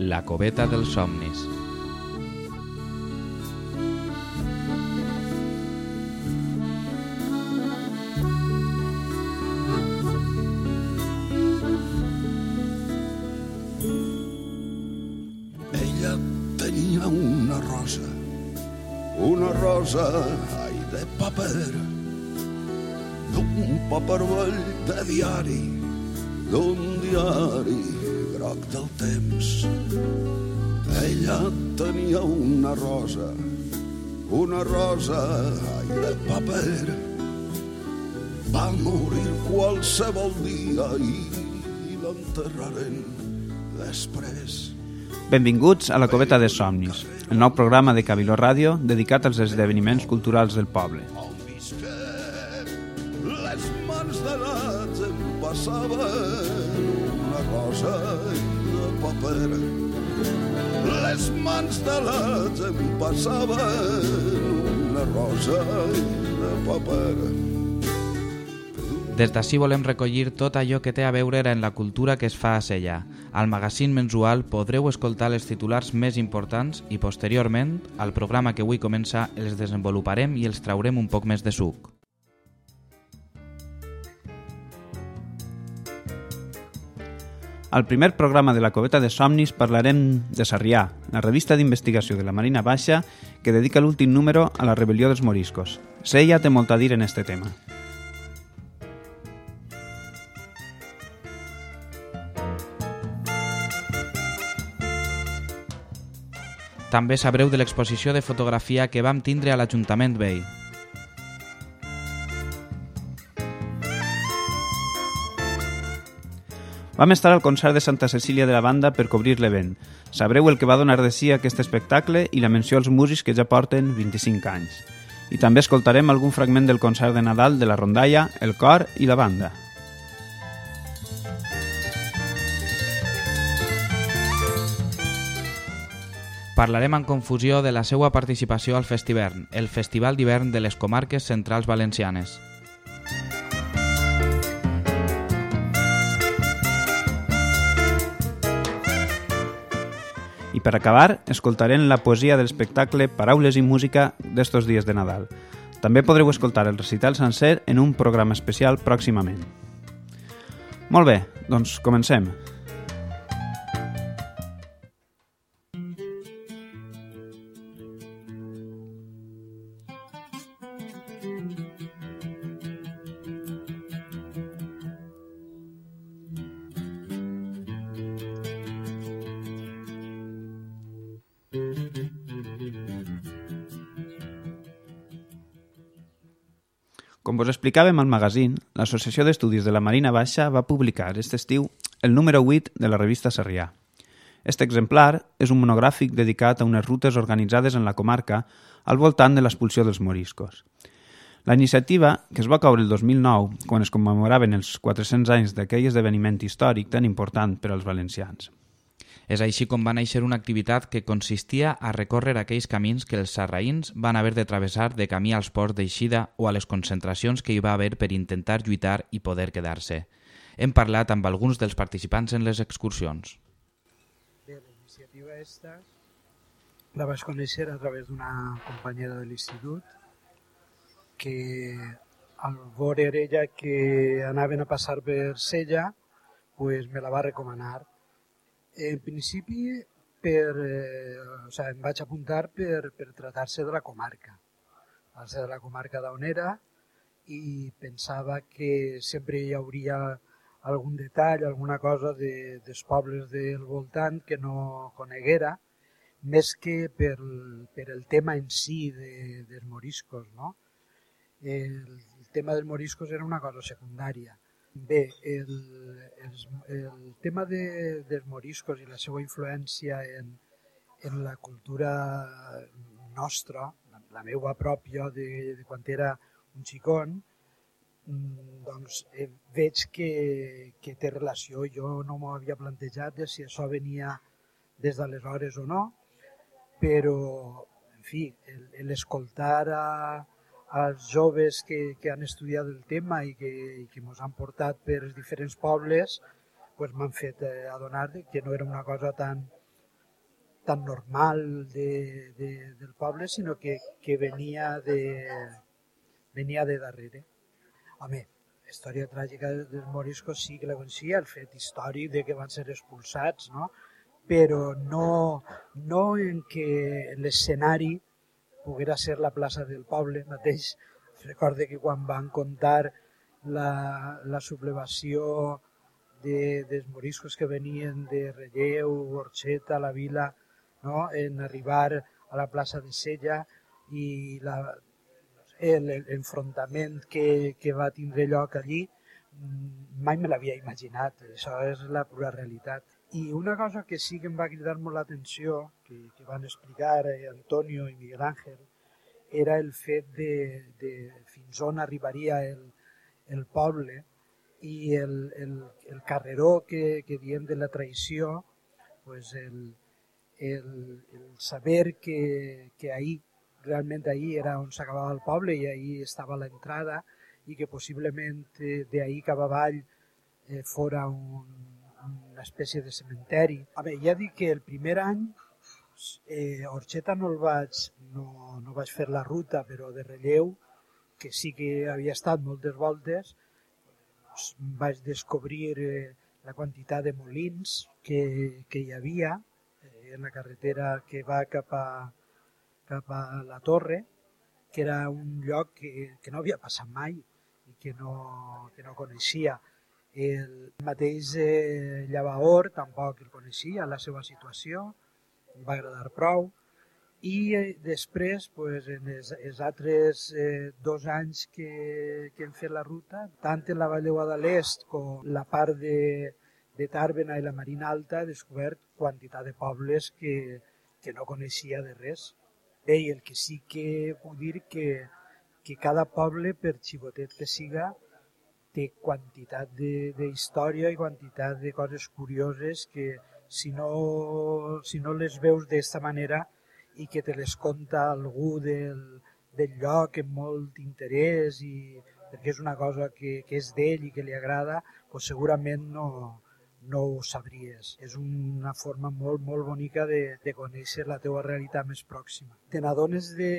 La coveta dels somnis. Ella tenia una rosa, una rosa, ai, de paper, d'un paper vell de diari, d'un diari groc del temps. Tenia una rosa, una rosa, ai, de paper. Va morir qualsevol dia i, i l'enterraren després. Benvinguts a la Coveta de Somnis, el nou programa de Cabiló Ràdio dedicat als esdeveniments culturals del poble. Les mans de l'ats em passaven una rosa de paper. Mans de l'ats em passaven una rosa de paper. Des d'ací volem recollir tot allò que té a veure en la cultura que es fa a Sella. Al magazín mensual podreu escoltar els titulars més importants i, posteriorment, al programa que avui comença, els desenvoluparem i els traurem un poc més de suc. Al primer programa de la Coveta de Somnis parlarem de Sarrià, la revista d'investigació de la Marina Baixa que dedica l'últim número a la rebel·lió dels moriscos. Sella té molt a dir en este tema. També sabreu de l'exposició de fotografia que vam tindre a l'Ajuntament Vell. Vam estar al concert de Santa Cecília de la banda per cobrir l'event. Sabreu el que va donar de si aquest espectacle i la menció als músics que ja porten 25 anys. I també escoltarem algun fragment del concert de Nadal de la rondalla, el cor i la banda. Parlarem en confusió de la seva participació al Festivern, el festival d'hivern de les comarques centrals valencianes. I per acabar, escoltarem la poesia de l'espectacle Paraules i música d'estos dies de Nadal. També podreu escoltar el recital sencer en un programa especial pròximament. Molt bé, doncs comencem. Com vos explicàvem al magazín, l'Associació d'Estudis de la Marina Baixa va publicar aquest estiu el número 8 de la revista Sarrià. Este exemplar és un monogràfic dedicat a unes rutes organitzades en la comarca al voltant de l'expulsió dels moriscos. La iniciativa, que es va caure el 2009, quan es commemoraven els 400 anys d'aquell esdeveniment històric tan important per als valencians. És així com va néixer una activitat que consistia a recórrer aquells camins que els sarraïns van haver de travessar de camí als ports d'eixida o a les concentracions que hi va haver per intentar lluitar i poder quedar-se. Hem parlat amb alguns dels participants en les excursions. Bé, la iniciativa esta la vaig conèixer a través d'una companyera de l'institut que al veure ella que anaven a passar per Sella pues me la va recomanar. En principi per, eh, o sea, em vaig apuntar per, per tratar-se de la comarca, ser de la comarca d'on era i pensava que sempre hi hauria algun detall, alguna cosa de, dels pobles del voltant que no coneguera, més que per, per el tema en si de, dels moriscos. No? El, el tema dels moriscos era una cosa secundària. Bé, el, el, el tema de, dels moriscos i la seva influència en, en la cultura nostra, la, meva pròpia de, de quan era un xicón, mm, doncs eh, veig que, que té relació. Jo no m'ho havia plantejat de si això venia des d'aleshores o no, però, en fi, l'escoltar a, als joves que, que han estudiat el tema i que, que ens han portat per els diferents pobles pues m'han fet eh, adonar que no era una cosa tan, tan normal de, de, del poble, sinó que, que venia, de, venia de darrere. Home, la història tràgica dels moriscos sí que la coneixia, el fet històric de que van ser expulsats, no? però no, no en que l'escenari poguera ser la plaça del poble mateix. Recorde que quan van contar la, la sublevació de, dels moriscos que venien de Relleu, Orxeta, la vila, no? en arribar a la plaça de Sella i l'enfrontament que, que va tindre lloc allí, mm, mai me l'havia imaginat. Això és la pura realitat. I una cosa que sí que em va cridar molt l'atenció, que, que van explicar eh, Antonio i Miguel Ángel, era el fet de, de fins on arribaria el, el poble i el, el, el carreró que, que diem de la traïció, pues el, el, el saber que, que ahir, realment ahir era on s'acabava el poble i ahir estava l'entrada i que possiblement eh, d'ahir cap avall eh, fora un, una espècie de cementeri. A veure, ja dic que el primer any eh, Orxeta no el vaig, no, no vaig fer la ruta, però de relleu, que sí que havia estat moltes voltes, doncs vaig descobrir eh, la quantitat de molins que, que hi havia eh, en la carretera que va cap a, cap a la torre, que era un lloc que, que no havia passat mai i que no, que no coneixia. El mateix eh, Llavaor tampoc el coneixia, la seva situació, em va agradar prou, i eh, després, pues, en els, els altres eh, dos anys que, que hem fet la ruta, tant en la Vall de Guadalest com la part de, de Tàrbena i la Marina Alta, he descobert quantitat de pobles que, que no coneixia de res. Bé, i el que sí que puc dir que, que cada poble, per xivotet que siga, té quantitat d'història i quantitat de coses curioses que si no, si no les veus d'aquesta manera i que te les conta algú del, del lloc amb molt interès i perquè és una cosa que, que és d'ell i que li agrada, doncs segurament no, no ho sabries. És una forma molt, molt bonica de, de conèixer la teua realitat més pròxima. Te n'adones de,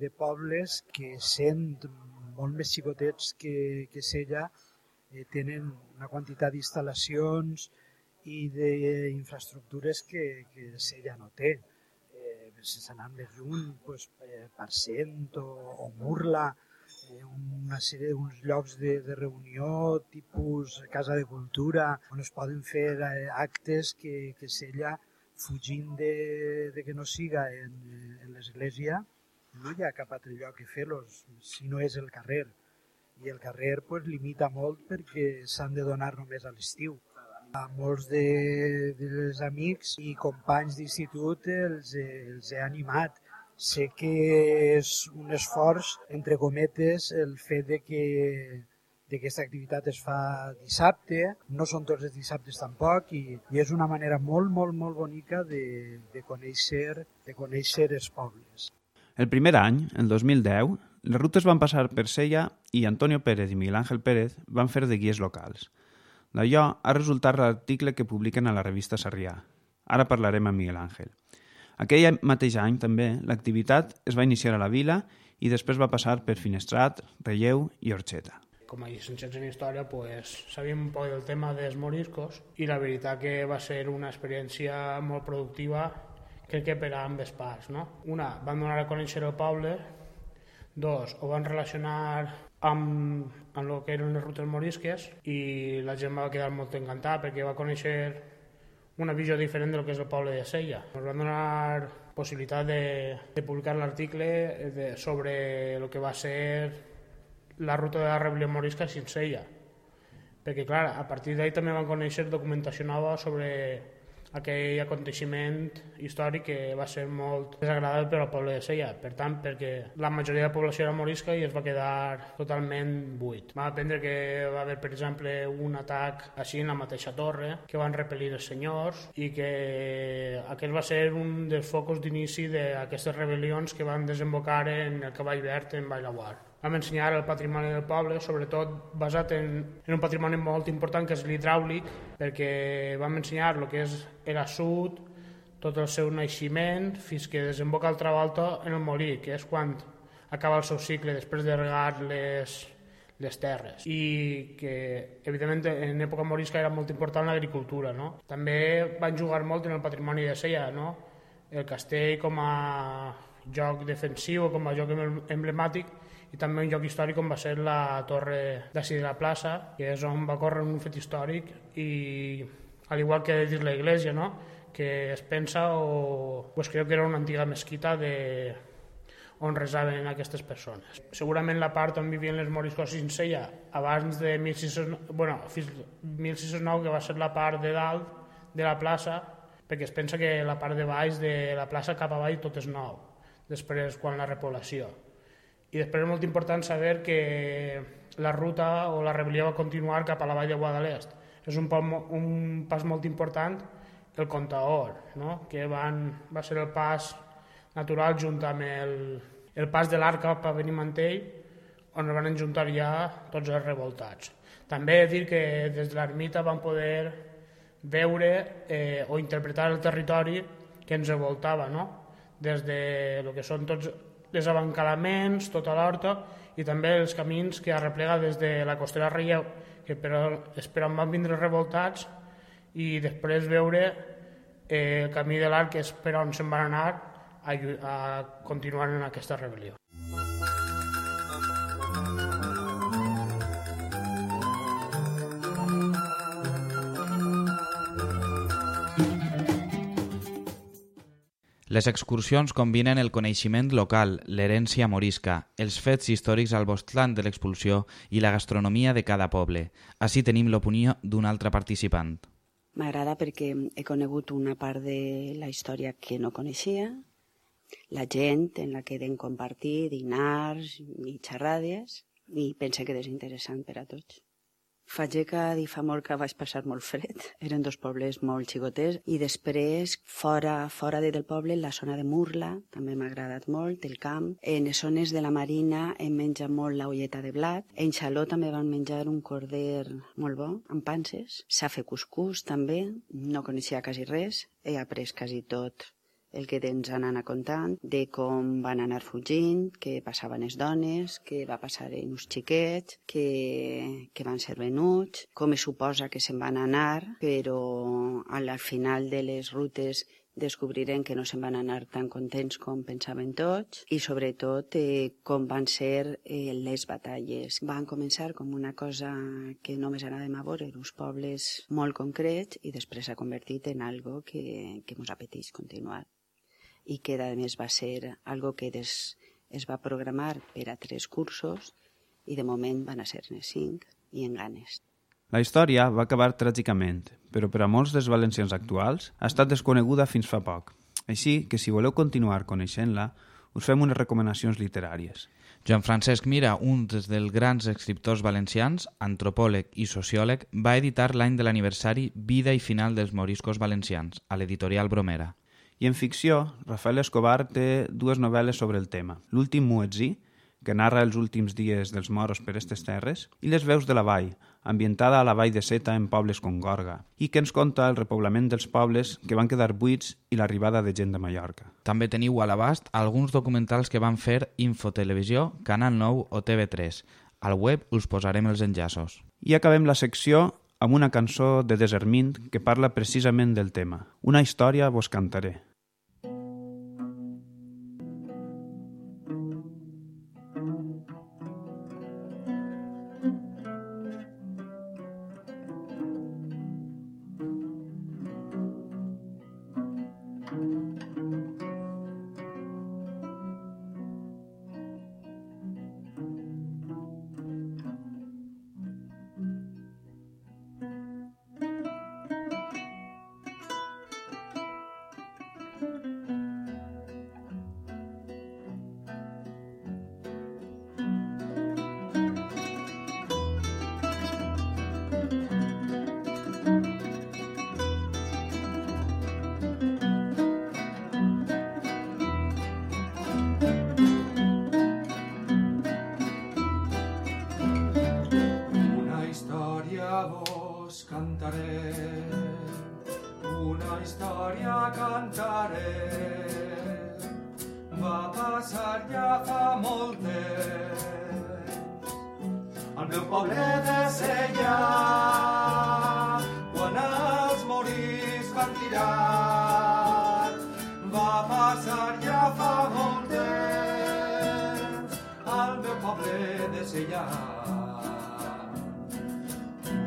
de pobles que sent molt més xicotets que, que Sella, eh, tenen una quantitat d'instal·lacions i d'infraestructures que, que Sella no té sense anar més lluny, pues, eh, Parcent o, o Murla, eh, una sèrie d'uns llocs de, de reunió tipus Casa de Cultura on es poden fer eh, actes que, que Sella, fugint de, de que no siga en, en l'església, no hi ha cap altre lloc que fer-los, si no és el carrer. I el carrer pues, limita molt perquè s'han de donar només a l'estiu a molts de, dels amics i companys d'institut els, els he animat. Sé que és un esforç, entre cometes, el fet de que d'aquesta activitat es fa dissabte, no són tots els dissabtes tampoc i, i és una manera molt, molt, molt bonica de, de, conèixer, de conèixer els pobles. El primer any, el 2010, les rutes van passar per Sella i Antonio Pérez i Miguel Ángel Pérez van fer de guies locals. D'allò ha resultat l'article que publiquen a la revista Sarrià. Ara parlarem amb Miguel Ángel. Aquell mateix any, també, l'activitat es va iniciar a la vila i després va passar per Finestrat, Relleu i Orxeta. Com a llicenciats en història, pues, sabíem un poc del tema dels moriscos i la veritat que va ser una experiència molt productiva crec que per a ambes parts. No? Una, van donar a conèixer el poble, dos, ho van relacionar amb, amb el que eren les rutes morisques i la gent va quedar molt encantada perquè va conèixer una visió diferent del que és el poble de Sella. Ens van donar possibilitat de, de publicar l'article sobre el que va ser la ruta de la rebel·lió morisca sin Sella. Perquè, clar, a partir d'ahir també van conèixer documentació nova sobre aquell aconteixement històric que va ser molt desagradable per al poble de Sella. Per tant, perquè la majoria de la població era morisca i es va quedar totalment buit. Va aprendre que va haver, per exemple, un atac així en la mateixa torre, que van repel·lir els senyors i que aquest va ser un dels focus d'inici d'aquestes rebel·lions que van desembocar en el cavall verd en Bailaguar vam ensenyar el patrimoni del poble, sobretot basat en, en un patrimoni molt important que és l'hidràulic, perquè vam ensenyar el que és l'assut tot el seu naixement fins que desemboca al Travolta en el molí, que és quan acaba el seu cicle després de regar les, les terres i que evidentment en època morisca era molt important l'agricultura no? també van jugar molt en el patrimoni de Sella no? el castell com a joc defensiu com a joc emblemàtic i també un lloc històric com va ser la torre d'ací de la plaça, que és on va córrer un fet històric i al igual que dir la iglesia, no? que es pensa o pues creu que era una antiga mesquita de, on resaven aquestes persones. Segurament la part on vivien les moriscos Cincella abans de 1609, bueno, fins 1609, que va ser la part de dalt de la plaça, perquè es pensa que la part de baix de la plaça cap avall tot és nou, després quan la repoblació. I després és molt important saber que la ruta o la rebel·lió va continuar cap a la vall de Guadalest. És un, un pas molt important el Contaor, no? que van, va ser el pas natural junt amb el, el pas de l'arc cap a Benimantell, on van enjuntar ja tots els revoltats. També dir que des de l'ermita van poder veure eh, o interpretar el territori que ens revoltava, no? des de lo que són tots els abancalaments, tota l'horta, i també els camins que arreplega des de la costera Relleu, que però, és per on van vindre revoltats, i després veure eh, el camí de l'arc, que és per on se'n van anar a, a continuar en aquesta rebel·lió. Les excursions combinen el coneixement local, l'herència morisca, els fets històrics al voltant de l'expulsió i la gastronomia de cada poble. Així tenim l'opinió d'un altre participant. M'agrada perquè he conegut una part de la història que no coneixia, la gent en la que hem compartir dinars i xerrades i pense que és interessant per a tots. I fa molt que vaig passar molt fred. Eren dos pobles molt xicoters. I després, fora, fora de del poble, la zona de Murla, també m'ha agradat molt, el camp. En les zones de la Marina hem menjat molt la ulleta de blat. En Xaló també van menjar un corder molt bo, amb panses. S'ha fet cuscús, també. No coneixia quasi res. He après quasi tot el que ens han anat contant, de com van anar fugint, què passaven les dones, què va passar en uns xiquets, que, que van ser venuts, com es suposa que se'n van anar, però al, al final de les rutes descobrirem que no se'n van anar tan contents com pensaven tots i sobretot eh, com van ser eh, les batalles. Van començar com una cosa que només anàvem a veure uns pobles molt concrets i després s'ha convertit en algo que, que ens apeteix continuar i que a més va ser algo que des, es va programar per a tres cursos i de moment van a ser-ne cinc i en ganes. La història va acabar tràgicament, però per a molts dels valencians actuals ha estat desconeguda fins fa poc. Així que si voleu continuar coneixent-la, us fem unes recomanacions literàries. Joan Francesc Mira, un dels grans escriptors valencians, antropòleg i sociòleg, va editar l'any de l'aniversari Vida i final dels moriscos valencians, a l'editorial Bromera. I en ficció, Rafael Escobar té dues novel·les sobre el tema. L'últim Muetzí, que narra els últims dies dels moros per aquestes terres, i Les veus de la vall, ambientada a la vall de Seta en pobles com Gorga, i que ens conta el repoblament dels pobles que van quedar buits i l'arribada de gent de Mallorca. També teniu a l'abast alguns documentals que van fer Infotelevisió, Canal 9 o TV3. Al web us posarem els enllaços. I acabem la secció amb una cançó de Desermint que parla precisament del tema. Una història vos cantaré.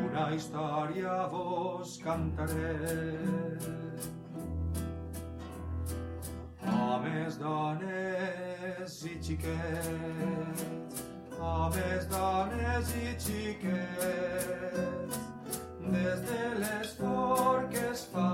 Una història vos cantaré homes, dones i xiquets homes, dones i xiquets, des de les forques fan.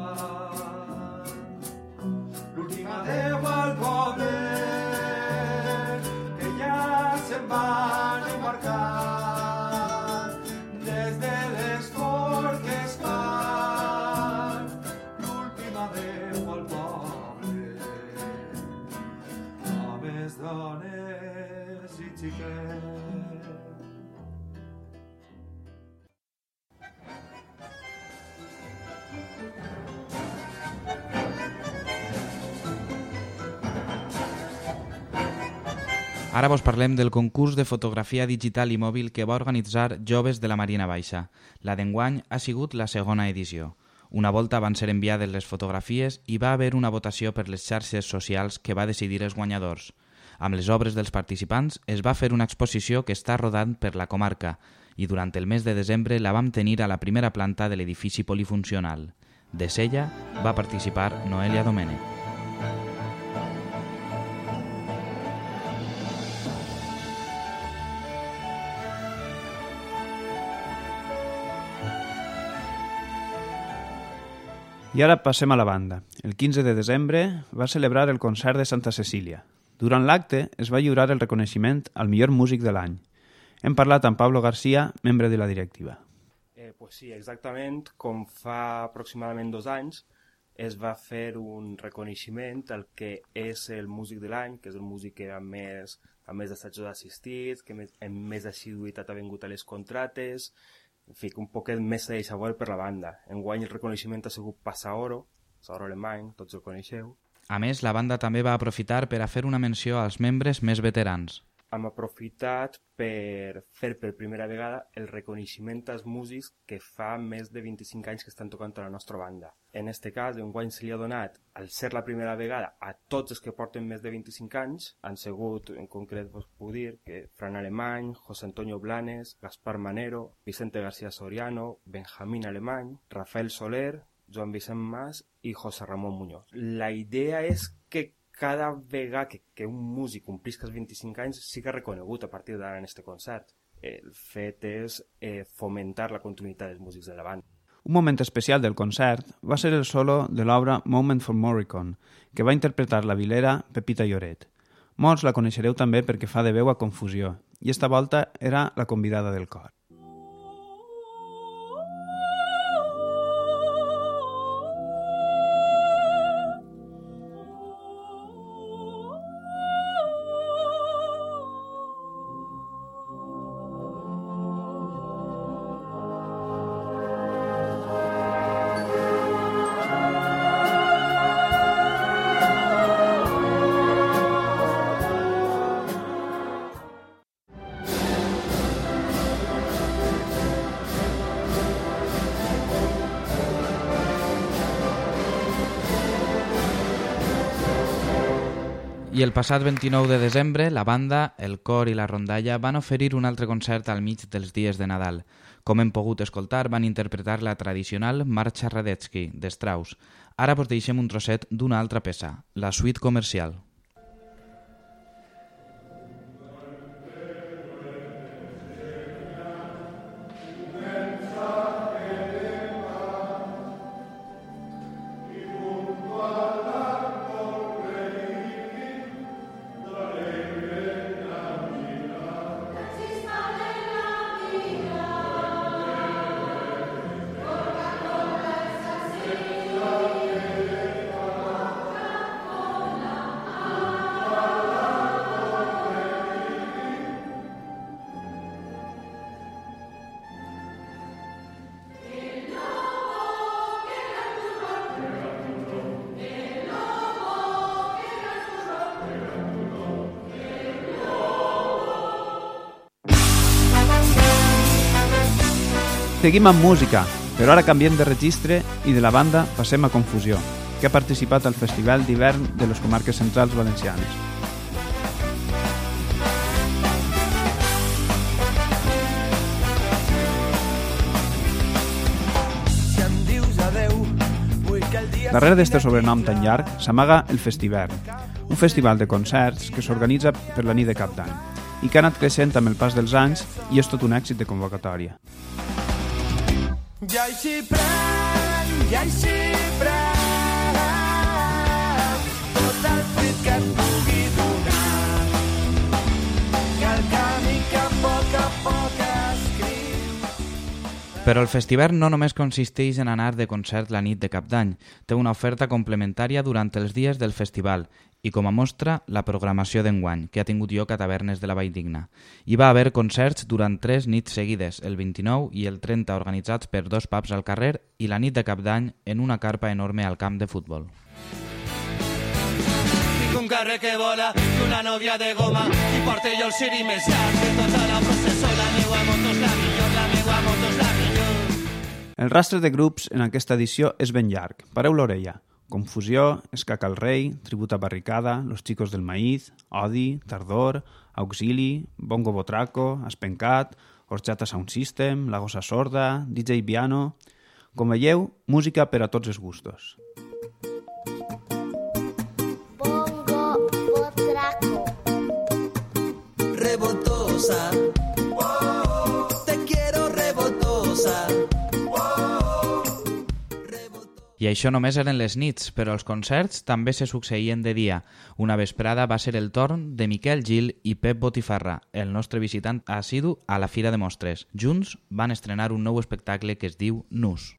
Ara vos parlem del concurs de fotografia digital i mòbil que va organitzar Joves de la Marina Baixa. La d'enguany ha sigut la segona edició. Una volta van ser enviades les fotografies i va haver una votació per les xarxes socials que va decidir els guanyadors. Amb les obres dels participants es va fer una exposició que està rodant per la comarca i durant el mes de desembre la vam tenir a la primera planta de l'edifici polifuncional. De Sella va participar Noelia Domènech. I ara passem a la banda. El 15 de desembre va celebrar el concert de Santa Cecília. Durant l'acte es va lliurar el reconeixement al millor músic de l'any. Hem parlat amb Pablo García, membre de la directiva. Eh, pues sí, exactament com fa aproximadament dos anys es va fer un reconeixement al que és el músic de l'any, que és el músic que amb més, amb més assajos assistits, que més, amb més assiduïtat ha vengut a les contrates, en fi, que un poquet més deixa veure per la banda. Enguany el reconeixement ha sigut Passaoro, Passaoro alemany, tots el coneixeu. A més, la banda també va aprofitar per a fer una menció als membres més veterans. Hem aprofitat per fer per primera vegada el reconeixement als músics que fa més de 25 anys que estan tocant a la nostra banda. En este cas, enguany se li ha donat, al ser la primera vegada, a tots els que porten més de 25 anys, han sigut, en concret vos puc dir, que Fran Alemany, José Antonio Blanes, Gaspar Manero, Vicente García Soriano, Benjamín Alemany, Rafael Soler, Joan Vicent Mas i José Ramon Muñoz. La idea és cada vegada que, que un músic complisca els 25 anys siga reconegut a partir d'ara en este concert. El fet és eh, fomentar la continuïtat dels músics de la banda. Un moment especial del concert va ser el solo de l'obra Moment for Morricone, que va interpretar la vilera Pepita Lloret. Molts la coneixereu també perquè fa de veu a Confusió, i esta volta era la convidada del cor. I el passat 29 de desembre, la banda, el cor i la rondalla van oferir un altre concert al mig dels dies de Nadal. Com hem pogut escoltar, van interpretar la tradicional Marxa Radetzky, de Strauss. Ara vos deixem un trosset d'una altra peça, la suite comercial. Seguim amb música, però ara canviem de registre i de la banda passem a Confusió, que ha participat al Festival d'hivern de les comarques centrals valencianes. Darrere d'este sobrenom tan llarg s'amaga el Festivern, un festival de concerts que s'organitza per la nit de cap d'any i que ha anat creixent amb el pas dels anys i és tot un èxit de convocatòria. Hi s'hi pren, hi s'hi pren tot el crit que et pugui donar que el camí que a poc a poc Però el Festivern no només consisteix en anar de concert la nit de cap d'any, té una oferta complementària durant els dies del festival i com a mostra la programació d'enguany, que ha tingut lloc a Tavernes de la Valldigna. Hi va haver concerts durant tres nits seguides, el 29 i el 30 organitzats per dos pubs al carrer i la nit de cap d'any en una carpa enorme al camp de futbol. Tinc un carrer que vola i una nòvia de goma i porto jo el llarg de tota la processó la meua moto és la millor, la meua moto és la millor El rastre de grups en aquesta edició és ben llarg. Pareu l'orella. Confusió, Escaca el Rei, Tributa Barricada, Los Chicos del Maíz, Odi, Tardor, Auxili, Bongo Botraco, Espencat, Horchata Sound System, La Gossa Sorda, DJ Piano... Com veieu, música per a tots els gustos. Bongo Botraco. Rebotosa I això només eren les nits, però els concerts també se succeïen de dia. Una vesprada va ser el torn de Miquel Gil i Pep Botifarra, el nostre visitant assidu a la Fira de Mostres. Junts van estrenar un nou espectacle que es diu Nus.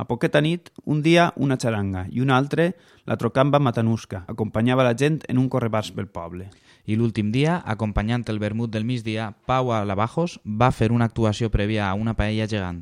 A poqueta nit, un dia una xaranga i un altre la trocamba matanusca. Acompanyava la gent en un correbars pel poble. I l'últim dia, acompanyant el vermut del migdia, Pau Alabajos va fer una actuació prèvia a una paella gegant.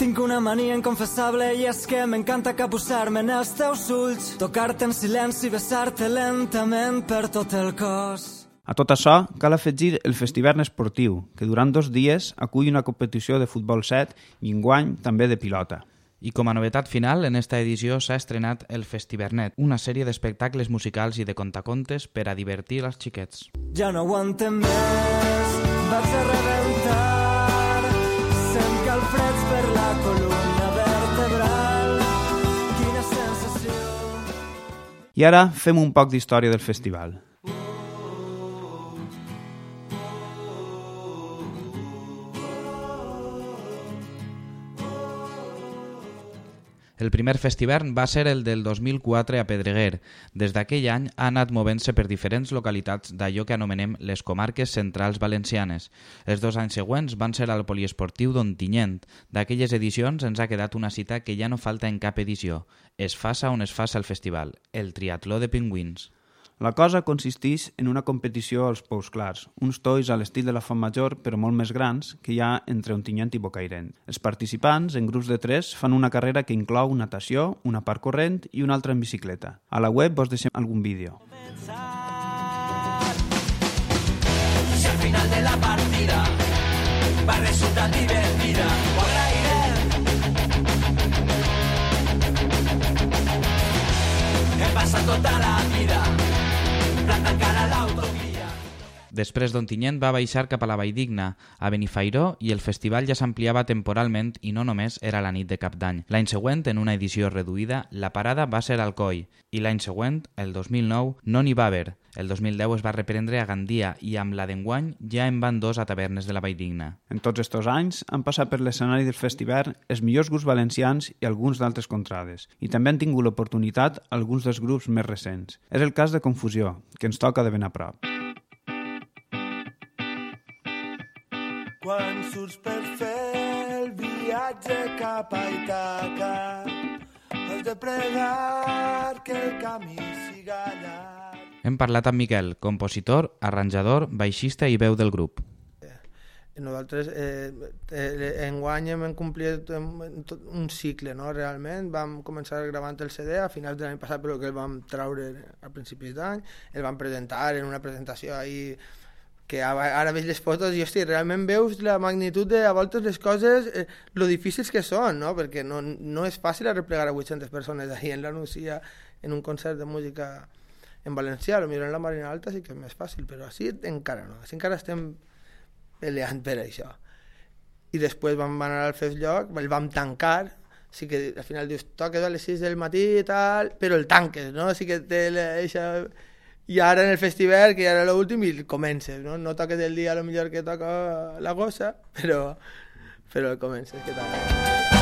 Tinc una mania inconfessable i és que m'encanta capbussar-me en els teus ulls, tocar-te en silenci i besar-te lentament per tot el cos. A tot això, cal afegir el Festivern Esportiu, que durant dos dies acull una competició de futbol 7 i enguany també de pilota. I com a novetat final, en esta edició s'ha estrenat el Festivernet, una sèrie d'espectacles musicals i de contacontes per a divertir els xiquets. Ja no aguantem més, vaig a rebentar. Sent calfreds per la columna vertebral. Quina sensació. I ara fem un poc d'història del festival. El primer festivern va ser el del 2004 a Pedreguer. Des d'aquell any ha anat movent-se per diferents localitats d'allò que anomenem les comarques centrals valencianes. Els dos anys següents van ser al poliesportiu d'Ontinyent. D'aquelles edicions ens ha quedat una cita que ja no falta en cap edició. Es faça on es faça el festival, el triatló de pingüins. La cosa consisteix en una competició als pous clars, uns tois a l'estil de la Font Major, però molt més grans, que hi ha entre Ontinyent i Bocairent. Els participants, en grups de tres, fan una carrera que inclou natació, una part corrent i una altra en bicicleta. A la web vos deixem algun vídeo. Si al final de la partida va resultar divertida. He passat tota la vida Després d'Ontinyent va baixar cap a la Valldigna, a Benifairó, i el festival ja s'ampliava temporalment i no només era la nit de cap d'any. L'any següent, en una edició reduïda, la parada va ser Alcoi, i l'any següent, el 2009, no n'hi va haver. El 2010 es va reprendre a Gandia i amb la d'enguany ja en van dos a Tavernes de la Valldigna. En tots estos anys han passat per l'escenari del festival els millors grups valencians i alguns d'altres contrades, i també han tingut l'oportunitat alguns dels grups més recents. És el cas de Confusió, que ens toca de ben a prop. Quan surts per fer el viatge cap a Itaca, has de pregar que el camí siga llarg. Hem parlat amb Miquel, compositor, arranjador, baixista i veu del grup. Nosaltres eh, eh, enguany hem complit un cicle, no? realment. Vam començar gravant el CD a finals de l'any passat, però que el vam traure a principis d'any. El vam presentar en una presentació ahí que ara veig les fotos i hosti, realment veus la magnitud de a voltes les coses, eh, lo difícils que són, no? perquè no, no és fàcil arreplegar a 800 persones ahí en la Nucia en un concert de música en valencià, potser en la Marina Alta sí que és més fàcil, però així encara no, així encara estem peleant per això. I després vam anar al Fes Lloc, el vam tancar, sí que al final dius, toques a les 6 del matí i tal, però el tanques, no? Sí que té eixa... I ara en el festival, que ja era l'últim, i comences, no? No toques el dia a lo millor que toca la gossa, però, però comences, que tal?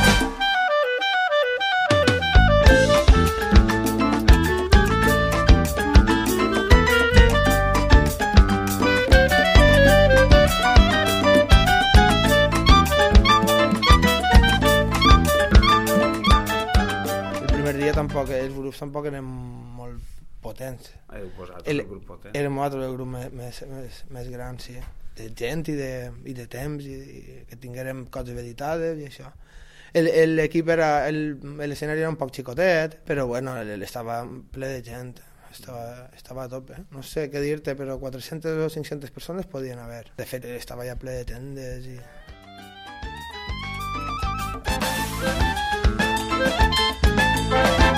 Grups tampoc eren molt potents. Heu posat el, grup potent. Érem nosaltres el grup més, més, més, més gran, sí. De gent i de, i de temps, i, i que tinguérem coses editades i això. L'equip era, l'escenari era un poc xicotet, però bueno, estava ple de gent, estava, estava a tope. No sé què dir-te, però 400 o 500 persones podien haver. De fet, estava ja ple de tendes i...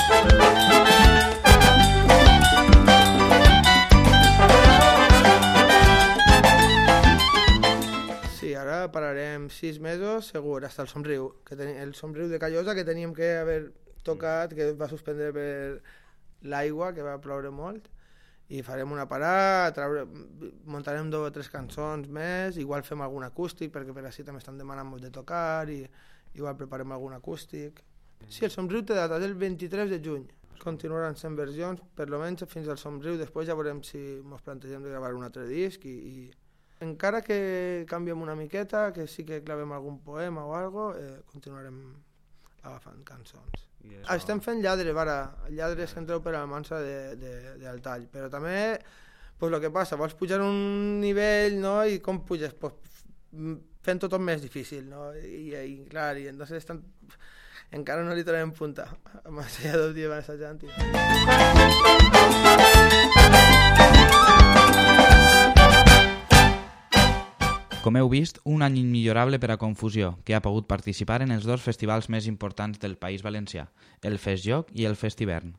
Sí, ara pararem sis mesos, segur, hasta el somriu, que ten... el somriu de Callosa que teníem que haver tocat, que va suspendre per l'aigua, que va ploure molt, i farem una parada, traure, muntarem dues o tres cançons més, igual fem algun acústic, perquè per així també estan demanant molt de tocar, i igual preparem algun acústic. Sí, el somriu té data del 23 de juny. Continuaran sent versions, per lo menys fins al somriu, després ja veurem si ens plantegem de gravar un altre disc i, i encara que canviem una miqueta, que sí que clavem algun poema o algo, eh, continuarem agafant cançons. Eso... Ah, estem fent lladre, vara, lladres que entreu per a la mansa de, de, de Altall, però també pues lo que passa, vols pujar un nivell, no? I com puges? Pues, fent tot més difícil, no? I, i clar, i entonces estan... encara no li trobem punta, més allà del dia assajant. Com heu vist, un any immillorable per a Confusió, que ha pogut participar en els dos festivals més importants del País Valencià, el Festjoc i el Festivern.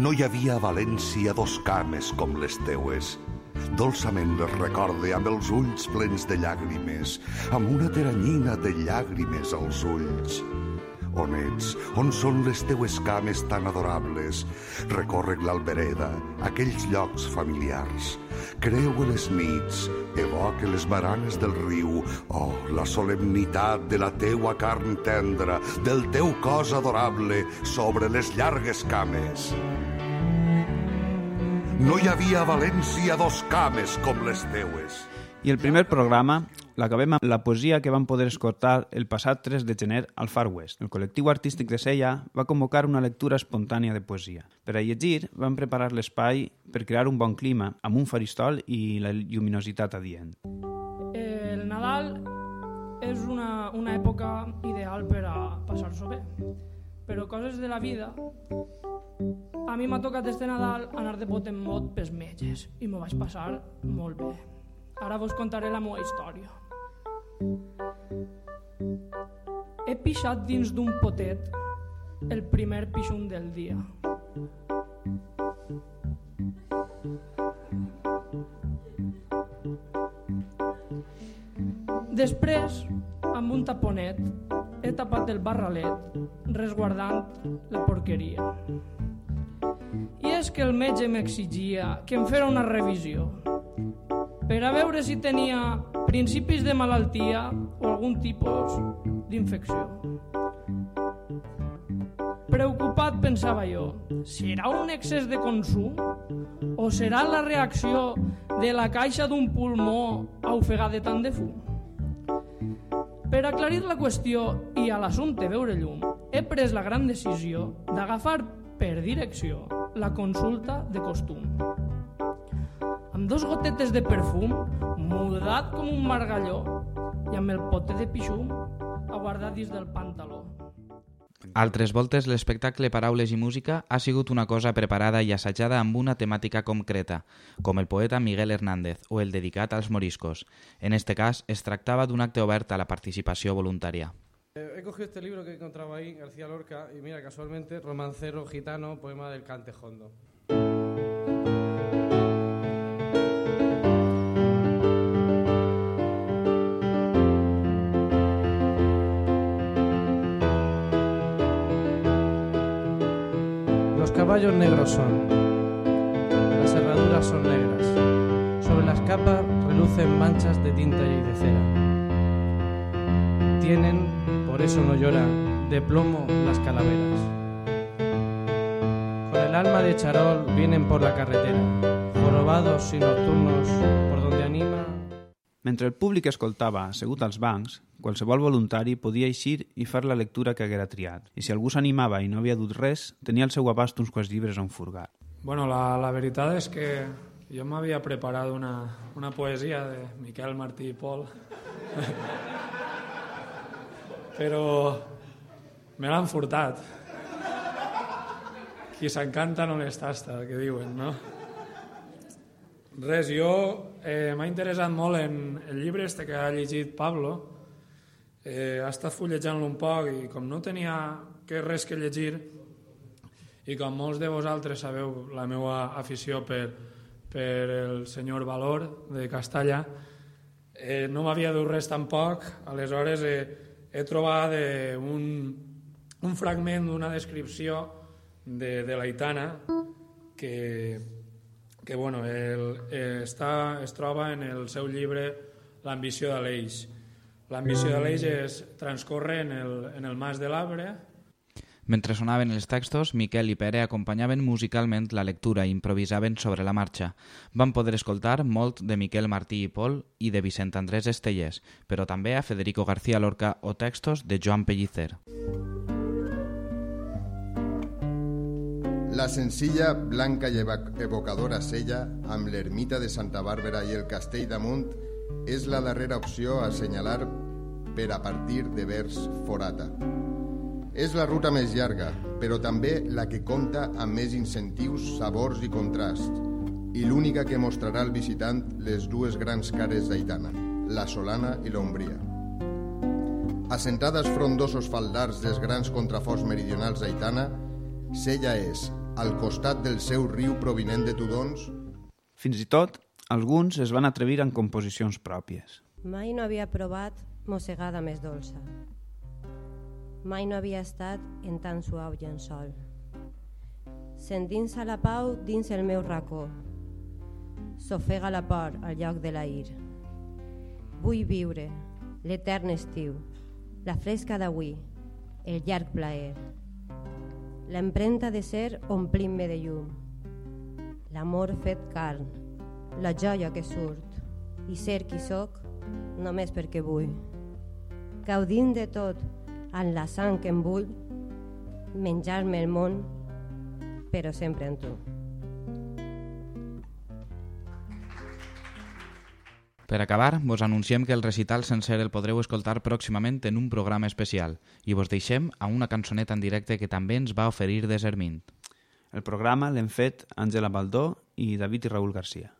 No hi havia a València dos cames com les teues. Dolçament les recorde amb els ulls plens de llàgrimes, amb una teranyina de llàgrimes als ulls. On ets? On són les teues cames tan adorables? Recorrec l'albereda, aquells llocs familiars. Creu les nits, evoque les baranes del riu, oh, la solemnitat de la teua carn tendra, del teu cos adorable sobre les llargues cames. No hi havia a València dos cames com les teues. I el primer programa l'acabem amb la poesia que vam poder escoltar el passat 3 de gener al Far West. El col·lectiu artístic de Sella va convocar una lectura espontània de poesia. Per a llegir, vam preparar l'espai per crear un bon clima, amb un faristol i la lluminositat adient. El Nadal és una, una època ideal per a passar-s'ho bé, però coses de la vida a mi m'ha tocat este Nadal anar de bot en mot pels metges i m'ho vaig passar molt bé. Ara vos contaré la meva història. He pixat dins d'un potet el primer pixum del dia. Després, amb un taponet, he tapat el barralet, resguardant la porqueria. I és que el metge m'exigia que em fera una revisió per a veure si tenia principis de malaltia o algun tipus d'infecció. Preocupat pensava jo, serà un excés de consum o serà la reacció de la caixa d'un pulmó a ofegar de tant de fum? Per aclarir la qüestió i a l'assumpte veure llum, he pres la gran decisió d'agafar per direcció la consulta de costum. Dos gotetes de perfum, mudat com un margalló, i amb el pote de pixum aguardat dins del pantaló. Altres voltes, l'espectacle Paraules i Música ha sigut una cosa preparada i assajada amb una temàtica concreta, com el poeta Miguel Hernández o el dedicat als moriscos. En este cas, es tractava d'un acte obert a la participació voluntària. Eh, He cogido este libro que encontraba ahí, García Lorca, y mira, casualmente, Romancero Gitano, poema del Cantejondo. Caballos negros son, las herraduras son negras, sobre las capas relucen manchas de tinta y de cera. Tienen, por eso no lloran, de plomo las calaveras. Con el alma de charol vienen por la carretera, jorobados y nocturnos, por donde anima Mentre el públic escoltava, assegut als bancs, qualsevol voluntari podia eixir i fer la lectura que haguera triat. I si algú s'animava i no havia dut res, tenia al seu abast uns quants llibres on furgar. Bueno, la, la veritat és que jo m'havia preparat una, una poesia de Miquel Martí i Pol, però me l'han furtat. Qui s'encanta no les tasta, que diuen, no? Res, jo eh, m'ha interessat molt en el llibre este que ha llegit Pablo. Eh, ha estat fullejant-lo un poc i com no tenia que res que llegir i com molts de vosaltres sabeu la meva afició per, per el senyor Valor de Castalla, eh, no m'havia dut res tampoc, aleshores eh, he trobat eh, un, un fragment d'una descripció de, de l'Aitana que, que bueno, el, eh, està, es troba en el seu llibre L'ambició de l'Eix. L'ambició de l'Eix es transcorre en el, en el Mas de l'Arbre, Mentre sonaven els textos, Miquel i Pere acompanyaven musicalment la lectura i improvisaven sobre la marxa. Van poder escoltar molt de Miquel Martí i Pol i de Vicent Andrés Estellers, però també a Federico García Lorca o textos de Joan Pellicer. La senzilla, blanca i evocadora sella, amb l'ermita de Santa Bàrbara i el castell damunt, és la darrera opció a assenyalar per a partir de vers forata. És la ruta més llarga, però també la que compta amb més incentius, sabors i contrasts, i l'única que mostrarà al visitant les dues grans cares d'Aitana, la Solana i l'Ombria. Assentada als frondosos faldars dels grans contraforts meridionals d'Aitana, Sella és, al costat del seu riu provinent de Tudons, Fins i tot, alguns es van atrevir en composicions pròpies. Mai no havia provat mossegada més dolça. Mai no havia estat en tan suau llençol. Sentint-se la pau dins el meu racó. S'ofega la por al lloc de la ir. Vull viure l'etern estiu, la fresca d'avui, el llarg plaer. L'empremta de ser omplint-me de llum. L'amor fet carn, la joia que surt, i ser qui sóc només perquè vull. Gaudint de tot, amb la sang que em vull, menjar-me el món, però sempre amb tu. Per acabar, vos anunciem que el recital sencer el podreu escoltar pròximament en un programa especial i vos deixem a una cançoneta en directe que també ens va oferir Desermint. El programa l'hem fet Àngela Baldó i David i Raül Garcia.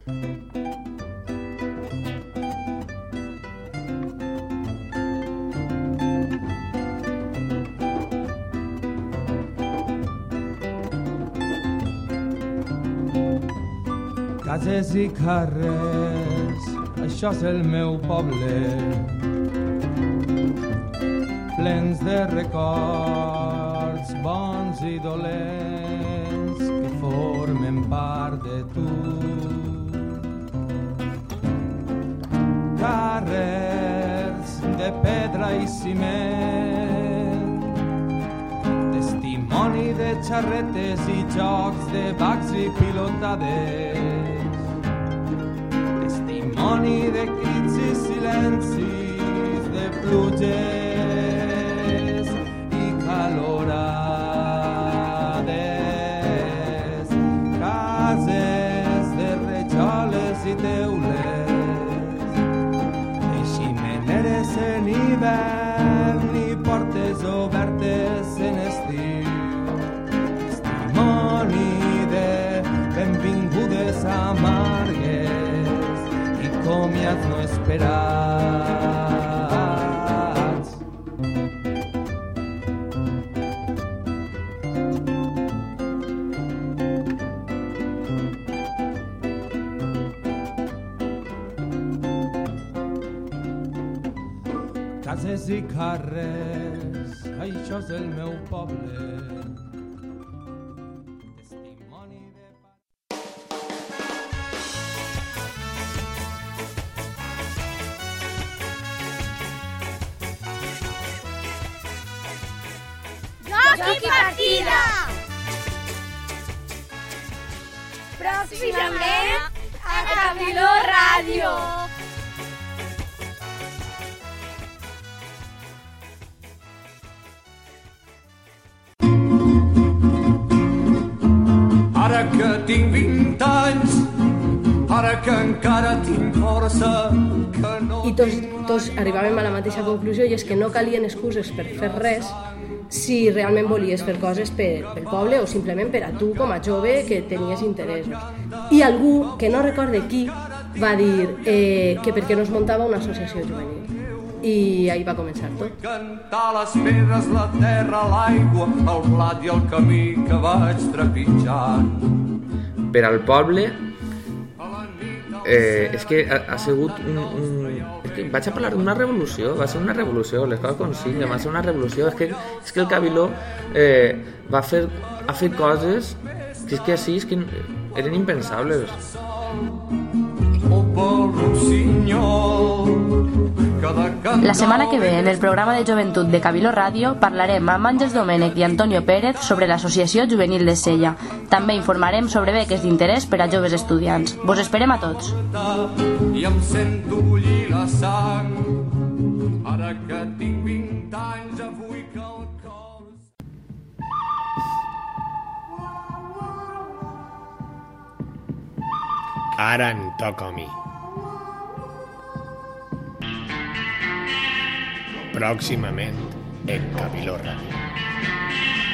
Cases i carrers, això és el meu poble. Plens de records bons i dolents formen part de tu. Carrers de pedra i ciment, testimoni de xarretes i jocs de bacs i pilotades testimoni de crits i silencis, de pluges comiats no esperats. Cases i carrers, això és el meu poble. I partida! Pròximament a Cabiló Ràdio. Ara que tinc 20 anys, ara que encara tinc força, que no... I tots, tots arribàvem a la mateixa conclusió i és que no calien excuses per fer res si realment volies fer coses per, pel poble o simplement per a tu com a jove que tenies interessos. I algú, que no recorde qui, va dir eh, que per què no es muntava una associació juvenil. I ahí va començar tot. Cantar les pedres, la terra, l'aigua, el blat i el camí que vaig trepitjant. per al poble eh, és que ha, ha sigut un, un... Que vaig a parlar d'una revolució, va ser una revolució, les coses com sigui, va ser una revolució, és que, és que el Cabiló eh, va fer, ha fet coses que és que així és que eren impensables. O pel rossinyol. La setmana que ve, en el programa de joventut de Cabilo Ràdio, parlarem amb Àngels Domènech i Antonio Pérez sobre l'Associació Juvenil de Sella. També informarem sobre beques d'interès per a joves estudiants. Vos esperem a tots. i em sento bullir la sang. Ara que tinc 20 anys, avui que el cor... Ara em toca a mi. Pròximament en Cabiló Ràdio.